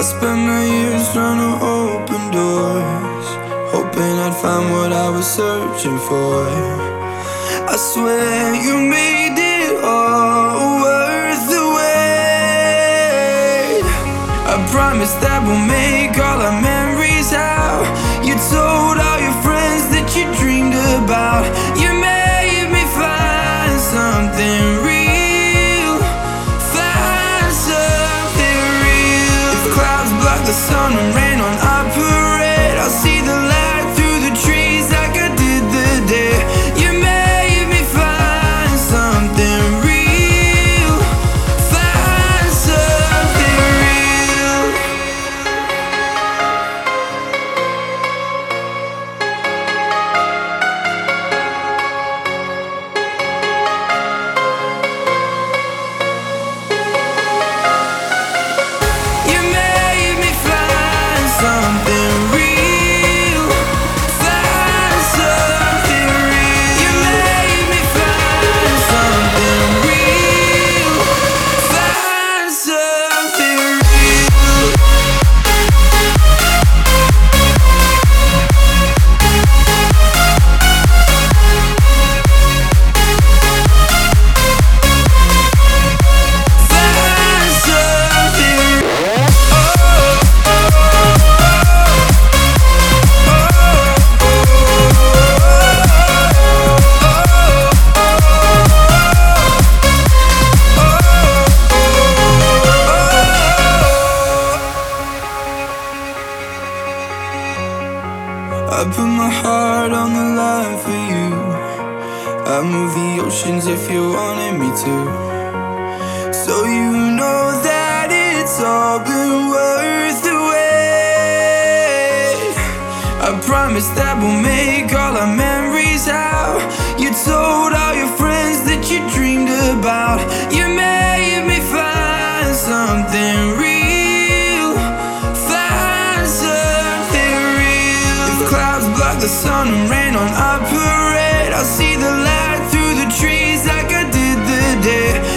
spent my years trying to open doors, hoping I'd find what I was searching for. I swear you made it all worth the wait. I promise that we'll make all our memories out. You told all your friends that you dreamed about. You made me find something the sun and rain on I put my heart on the line for you. I move the oceans if you wanted me to. So you know that it's all been worth the wait. I promise that we'll make all our memories out. You told all your friends that you dreamed about. the sun and rain on our parade. I see the light through the trees like I did the day.